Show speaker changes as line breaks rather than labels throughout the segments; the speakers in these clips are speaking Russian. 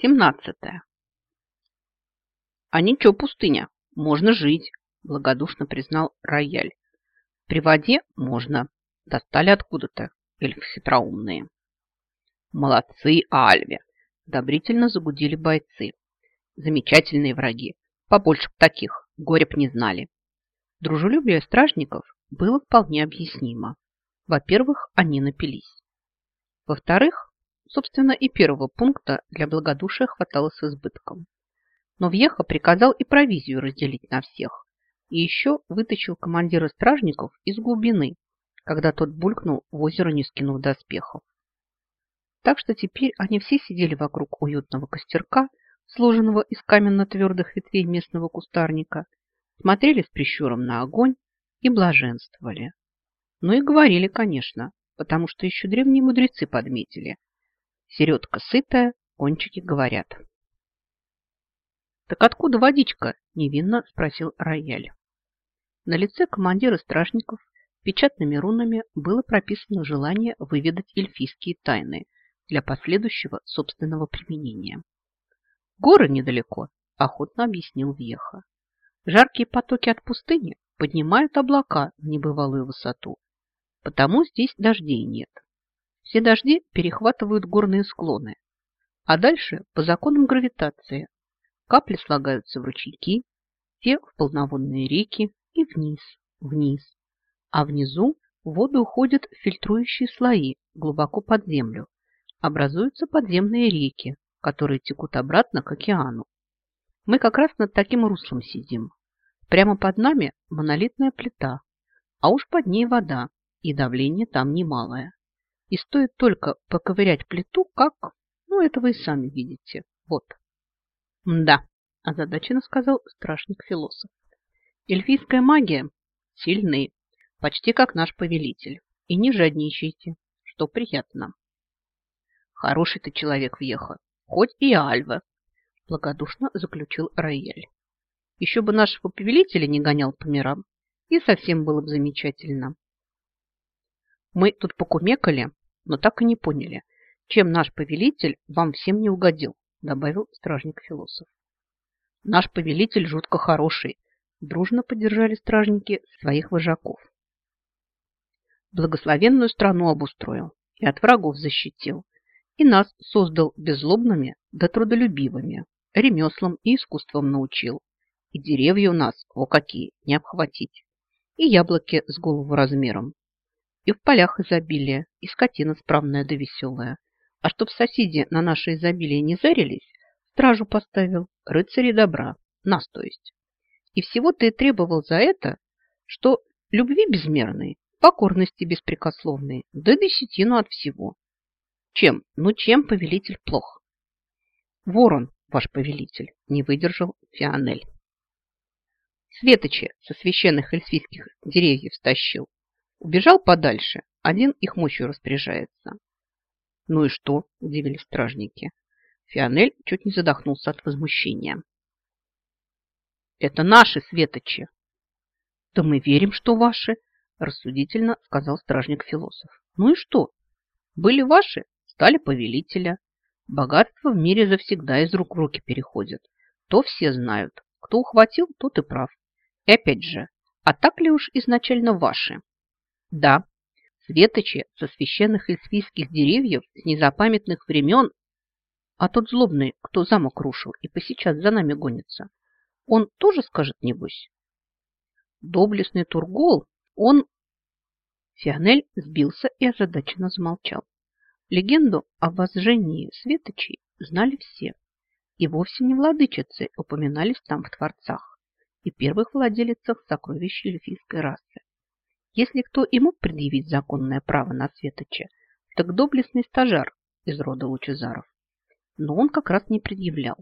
Семнадцатое. А ничего, пустыня, можно жить, благодушно признал Рояль. При воде можно. Достали откуда-то эльфы хитроумные. Молодцы, Альве! Одобрительно загудели бойцы. Замечательные враги. Побольше таких. Горя б не знали. Дружелюбие стражников было вполне объяснимо. Во-первых, они напились. Во-вторых, собственно, и первого пункта для благодушия хватало с избытком. Но Вьеха приказал и провизию разделить на всех. И еще вытащил командира стражников из глубины, когда тот булькнул в озеро, не скинув доспехов. Так что теперь они все сидели вокруг уютного костерка, сложенного из каменно-твердых ветвей местного кустарника, смотрели с прищуром на огонь и блаженствовали. Ну и говорили, конечно, потому что еще древние мудрецы подметили. Середка сытая, кончики говорят. «Так откуда водичка?» – невинно спросил Рояль. На лице командира стражников печатными рунами было прописано желание выведать эльфийские тайны для последующего собственного применения. Горы недалеко, охотно объяснил Вьеха. Жаркие потоки от пустыни поднимают облака в небывалую высоту, потому здесь дождей нет. Все дожди перехватывают горные склоны, а дальше по законам гравитации капли слагаются в ручейки, те в полноводные реки и вниз, вниз, а внизу в воду уходят фильтрующие слои глубоко под землю, образуются подземные реки, которые текут обратно к океану. Мы как раз над таким руслом сидим. Прямо под нами монолитная плита, а уж под ней вода, и давление там немалое. И стоит только поковырять плиту, как... Ну, это вы и сами видите. Вот. Да, озадаченно сказал страшник-философ. Эльфийская магия сильны, почти как наш повелитель. И не жадничайте, что приятно. Хороший ты человек, Вьеха, хоть и Альва, благодушно заключил Раэль. Еще бы нашего повелителя не гонял по мирам, и совсем было бы замечательно. Мы тут покумекали, но так и не поняли, чем наш повелитель вам всем не угодил, добавил стражник-философ. Наш повелитель жутко хороший, дружно поддержали стражники своих вожаков. Благословенную страну обустроил и от врагов защитил, и нас создал беззлобными да трудолюбивыми, ремеслом и искусством научил. И деревья у нас, о какие, не обхватить. И яблоки с голову размером, и в полях изобилие, и скотина справная да веселая. А чтоб соседи на наше изобилие не зарились, стражу поставил, рыцари добра, нас то есть. И всего-то и требовал за это, что любви безмерной, покорности беспрекословной, да десятину от всего. Чем? Ну чем повелитель плох? Ворон, ваш повелитель, не выдержал Фионель. Светочи со священных эльфийских деревьев стащил, Убежал подальше, один их мощью распоряжается. Ну и что? Удивились стражники. Фионель чуть не задохнулся от возмущения. Это наши светочи. Да мы верим, что ваши, рассудительно сказал стражник-философ. Ну и что? Были ваши, стали повелителя. Богатство в мире завсегда из рук в руки переходит. То все знают. Кто ухватил, тот и прав. И опять же, а так ли уж изначально ваши? Да, светочи со священных эльфийских деревьев с незапамятных времен, а тот злобный, кто замок рушил и посейчас за нами гонится, он тоже скажет, небось? Доблестный Тургол, он... Фионель сбился и озадаченно замолчал. Легенду о возжении светочей знали все. И вовсе не владычицы упоминались там в творцах и первых владелицах сокровищ эльфийской расы. Если кто и мог предъявить законное право на Светоча, так доблестный стажар из рода Лучезаров. Но он как раз не предъявлял.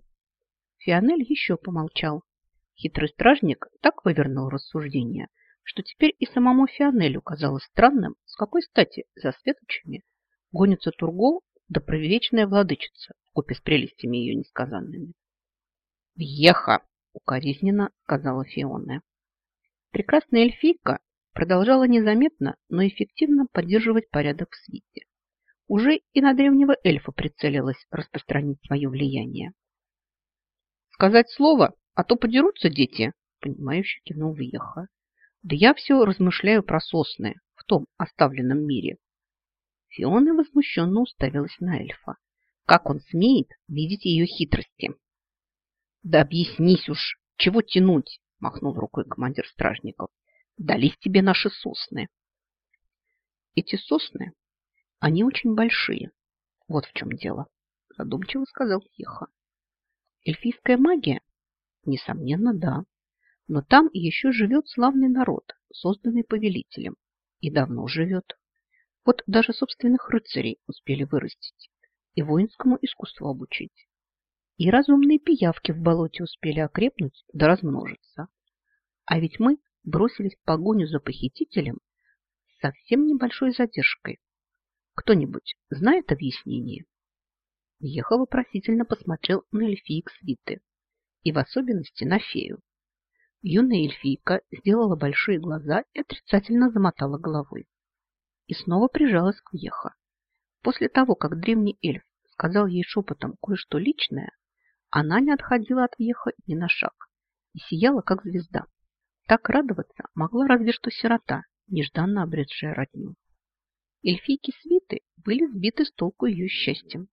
Фионель еще помолчал. Хитрый стражник так вывернул рассуждение, что теперь и самому Фионелю казалось странным, с какой стати за Светочами гонится Тургол да провечная владычица, купе с прелестями ее несказанными. «Въеха!» – укоризненно сказала Фиона. Прекрасная эльфийка продолжала незаметно, но эффективно поддерживать порядок в свите. уже и на древнего эльфа прицелилась распространить свое влияние. «Сказать слово, а то подерутся дети», – понимающе кивнул Вьеха. «Да я все размышляю про сосны в том оставленном мире». Фиона возмущенно уставилась на эльфа. Как он смеет видеть ее хитрости? «Да объяснись уж, чего тянуть?» – махнул рукой командир стражников. «Дались тебе наши сосны». Эти сосны, они очень большие. Вот в чем дело, задумчиво сказал Еха. Эльфийская магия? Несомненно, да. Но там еще живет славный народ, созданный повелителем. И давно живет. Вот даже собственных рыцарей успели вырастить и воинскому искусству обучить. И разумные пиявки в болоте успели окрепнуть да размножиться. А ведь мы бросились в погоню за похитителем совсем небольшой задержкой. Кто-нибудь знает объяснение? Ехал вопросительно посмотрел на эльфиек свиты и в особенности на фею. Юная эльфийка сделала большие глаза и отрицательно замотала головой. И снова прижалась к Еха. После того, как древний эльф сказал ей шепотом кое-что личное, она не отходила от Еха ни на шаг и сияла, как звезда. Так радоваться могла разве что сирота, нежданно обретшая родню. Эльфийки свиты были сбиты с толку ее счастьем.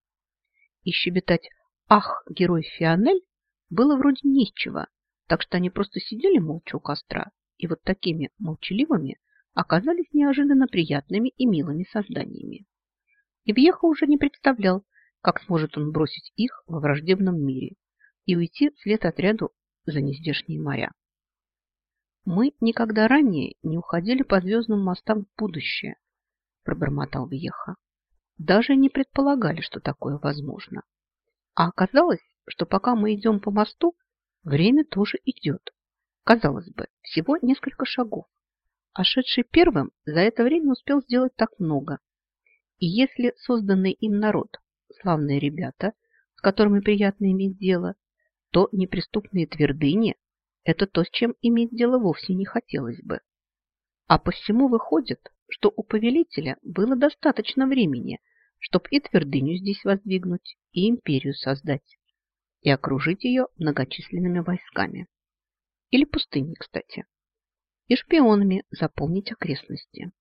И щебетать «Ах, герой Фионель!» было вроде нечего, так что они просто сидели молча у костра и вот такими молчаливыми оказались неожиданно приятными и милыми созданиями. И Вьеха уже не представлял, как сможет он бросить их во враждебном мире и уйти вслед отряду за нездешние моря. Мы никогда ранее не уходили по звездным мостам в будущее, пробормотал Вьеха. Даже не предполагали, что такое возможно. А оказалось, что пока мы идем по мосту, время тоже идет. Казалось бы, всего несколько шагов. А шедший первым за это время успел сделать так много. И если созданный им народ – славные ребята, с которыми приятно иметь дело, то неприступные твердыни это то, с чем иметь дело вовсе не хотелось бы. А по всему выходит, что у повелителя было достаточно времени, чтобы и твердыню здесь воздвигнуть, и империю создать, и окружить ее многочисленными войсками. Или пустыней, кстати. И шпионами заполнить окрестности.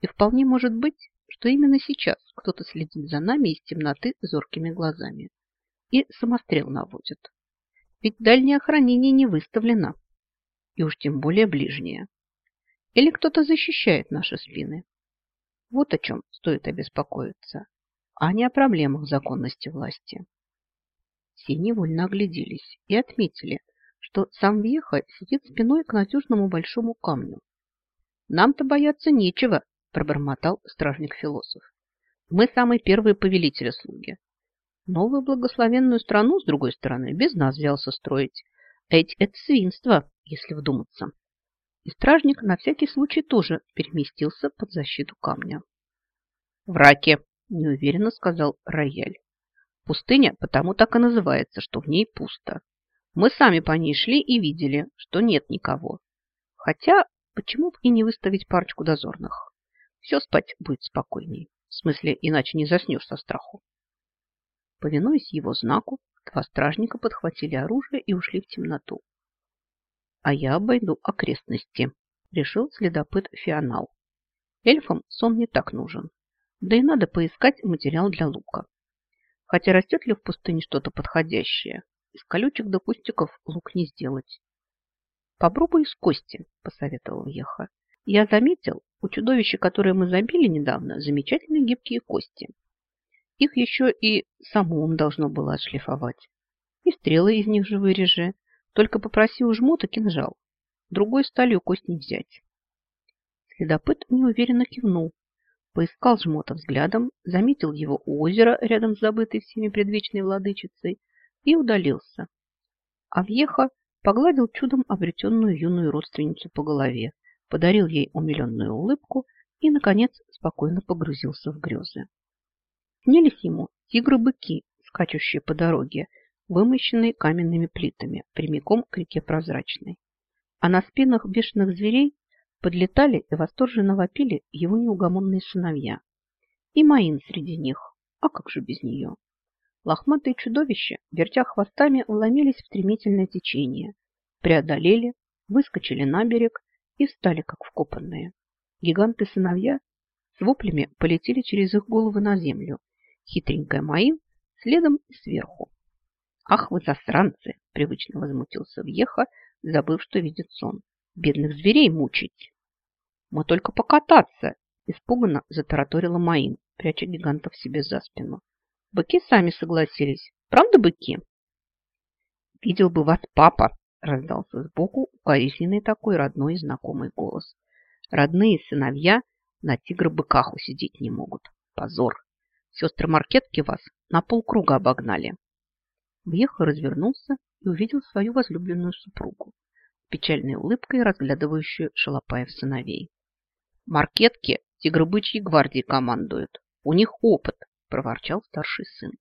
И вполне может быть, что именно сейчас кто-то следит за нами из темноты зоркими глазами и самострел наводит. Ведь дальнее хранение не выставлено, и уж тем более ближнее. Или кто-то защищает наши спины. Вот о чем стоит обеспокоиться, а не о проблемах законности власти. Все невольно огляделись и отметили, что сам Веха сидит спиной к надежному большому камню. «Нам-то бояться нечего», – пробормотал стражник-философ. «Мы самые первые повелители-слуги. Новую благословенную страну, с другой стороны, без нас взялся строить. Ведь это свинство, если вдуматься. И стражник на всякий случай тоже переместился под защиту камня. В неуверенно сказал Рояль. Пустыня потому так и называется, что в ней пусто. Мы сами по ней шли и видели, что нет никого. Хотя, почему бы и не выставить парочку дозорных? Все спать будет спокойней. В смысле, иначе не заснешь со страху. Повинуясь его знаку, два стражника подхватили оружие и ушли в темноту. А я обойду окрестности, решил следопыт Фионал. Эльфам сон не так нужен. Да и надо поискать материал для лука. Хотя растет ли в пустыне что-то подходящее? Из колючек до кустиков лук не сделать. Попробуй из кости, посоветовал Еха. Я заметил, у чудовища, которое мы забили недавно, замечательные гибкие кости. Их еще и самому должно было отшлифовать. И стрелы из них же вырежи. Только попроси у жмота кинжал. Другой сталью кость не взять. Следопыт неуверенно кивнул. Поискал жмота взглядом, заметил его у озера рядом с забытой всеми предвечной владычицей и удалился. А въеха погладил чудом обретенную юную родственницу по голове, подарил ей умиленную улыбку и, наконец, спокойно погрузился в грезы. Снились ему тигры-быки, скачущие по дороге, вымощенной каменными плитами, прямиком к реке Прозрачной. А на спинах бешеных зверей подлетали и восторженно вопили его неугомонные сыновья. И Маин среди них. А как же без нее? Лохматые чудовища, вертя хвостами, вломились в стремительное течение, преодолели, выскочили на берег и встали, как вкопанные. Гиганты-сыновья с воплями полетели через их головы на землю. Хитренькая Маин следом и сверху. «Ах вы засранцы!» – привычно возмутился Вьеха, забыв, что видит сон. «Бедных зверей мучить!» «Мы только покататься!» – испуганно затараторила Маин, пряча гигантов себе за спину. Быки сами согласились. Правда, быки? Видел бы вас папа, раздался сбоку укоризненный такой родной и знакомый голос. Родные сыновья на тигра-быках усидеть не могут. Позор. Сестры Маркетки вас на полкруга обогнали. Въехал, развернулся и увидел свою возлюбленную супругу, печальной улыбкой разглядывающую Шалопаев сыновей. Маркетки тигробычьей гвардии командуют. У них опыт, проворчал старший сын.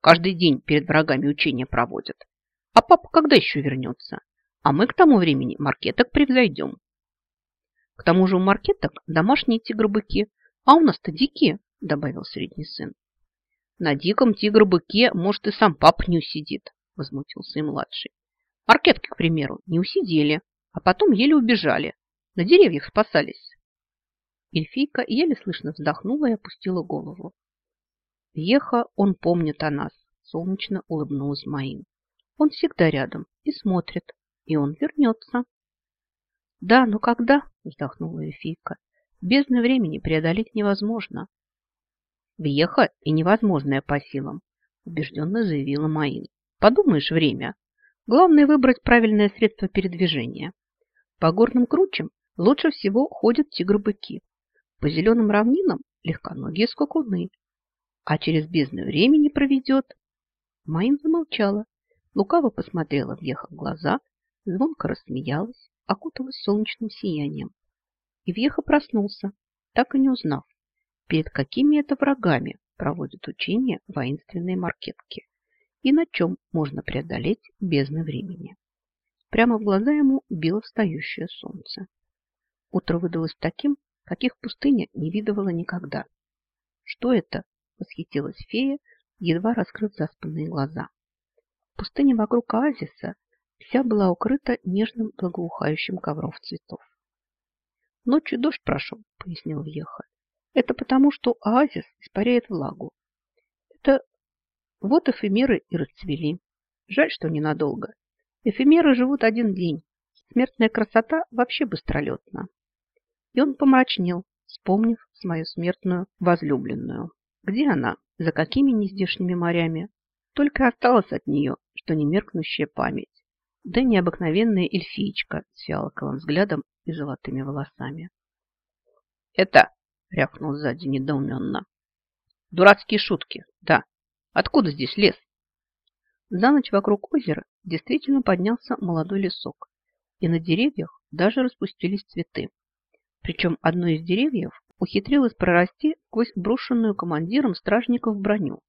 Каждый день перед врагами учения проводят. А папа когда еще вернется? А мы к тому времени маркеток превзойдем. К тому же у маркеток домашние тигры-быки, а у нас-то дикие, добавил средний сын. На диком тигр-быке, может, и сам пап не усидит, возмутился и младший. Маркетки, к примеру, не усидели, а потом еле убежали. На деревьях спасались. Эльфийка еле слышно вздохнула и опустила голову. Еха, он помнит о нас, солнечно улыбнулась Маин. Он всегда рядом и смотрит, и он вернется. Да, но когда, вздохнула Эльфийка, бездны времени преодолеть невозможно. Въеха и невозможное по силам, убежденно заявила Маин. Подумаешь, время. Главное выбрать правильное средство передвижения. По горным кручам лучше всего ходят тигры-быки. По зеленым равнинам легконогие скакуны, а через бездну времени проведет. Маин замолчала, лукаво посмотрела в Вьеха глаза, звонко рассмеялась, окуталась солнечным сиянием. И Вьеха проснулся, так и не узнав, перед какими это врагами проводят учения воинственные маркетки и на чем можно преодолеть бездны времени. Прямо в глаза ему било встающее солнце. Утро выдалось таким, каких пустыня не видывала никогда. Что это? восхитилась фея, едва раскрыв заспанные глаза. Пустыня вокруг оазиса вся была укрыта нежным благоухающим ковром цветов. Ночью дождь прошел, пояснил Вьеха. Это потому, что оазис испаряет влагу. Это вот эфемеры и расцвели. Жаль, что ненадолго. Эфемеры живут один день. Смертная красота вообще быстролетна. И он помрачнел, вспомнив свою смертную возлюбленную. Где она? За какими нездешними морями? Только осталась от нее, что не меркнущая память. Да необыкновенная эльфиечка с фиалковым взглядом и золотыми волосами. «Это!» — рявкнул сзади недоуменно. «Дурацкие шутки, да. Откуда здесь лес?» За ночь вокруг озера действительно поднялся молодой лесок, и на деревьях даже распустились цветы. Причем одно из деревьев ухитрилась прорасти сквозь брошенную командиром стражников броню.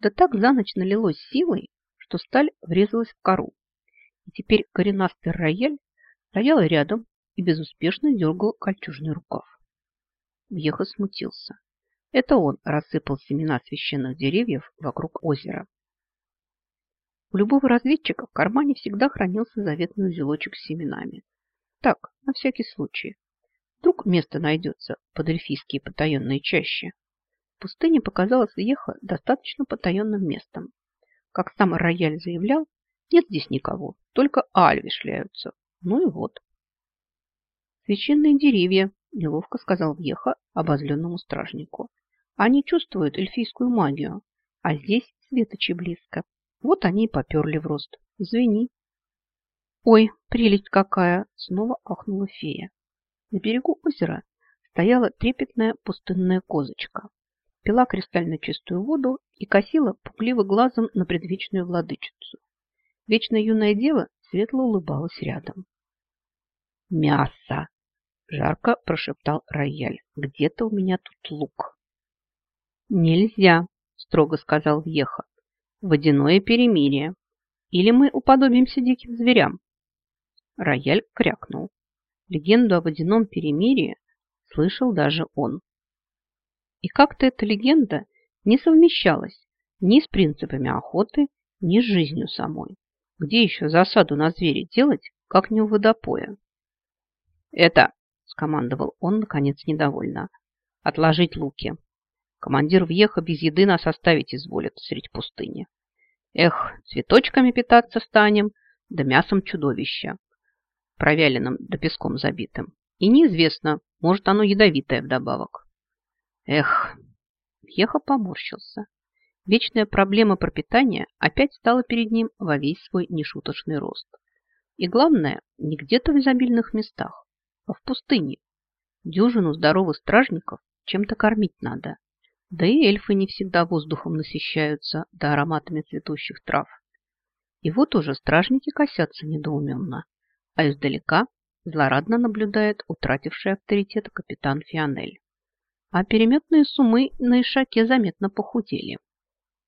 Да так за ночь налилось силой, что сталь врезалась в кору. И теперь коренастый рояль стоял рядом и безуспешно дергал кольчужный рукав. Вьеха смутился. Это он рассыпал семена священных деревьев вокруг озера. У любого разведчика в кармане всегда хранился заветный узелочек с семенами. Так, на всякий случай. Вдруг место найдется под эльфийские потаенные чащи. Пустыня показалась Еха достаточно потаенным местом. Как сам рояль заявлял, нет здесь никого, только альви шляются. Ну и вот. Священные деревья, неловко сказал Вьеха обозленному стражнику. Они чувствуют эльфийскую магию, а здесь светочи близко. Вот они и поперли в рост. Извини. Ой, прелесть какая! Снова ахнула фея. На берегу озера стояла трепетная пустынная козочка, пила кристально чистую воду и косила пугливо глазом на предвечную владычицу. Вечно юная дева светло улыбалась рядом. «Мясо!» – жарко прошептал рояль. «Где-то у меня тут лук». «Нельзя!» – строго сказал Вьеха. «Водяное перемирие. Или мы уподобимся диким зверям?» Рояль крякнул. Легенду о водяном перемирии слышал даже он. И как-то эта легенда не совмещалась ни с принципами охоты, ни с жизнью самой. Где еще засаду на зверя делать, как не у водопоя? «Это!» – скомандовал он, наконец, недовольно. «Отложить луки. Командир въеха без еды нас оставить изволит средь пустыни. Эх, цветочками питаться станем, да мясом чудовища, провяленным да песком забитым. И неизвестно, может, оно ядовитое вдобавок. Эх, Вьеха поморщился. Вечная проблема пропитания опять стала перед ним во весь свой нешуточный рост. И главное, не где-то в изобильных местах, а в пустыне. Дюжину здоровых стражников чем-то кормить надо. Да и эльфы не всегда воздухом насыщаются, да ароматами цветущих трав. И вот уже стражники косятся недоуменно, а издалека злорадно наблюдает утративший авторитет капитан Фионель. А переметные суммы на Ишаке заметно похудели.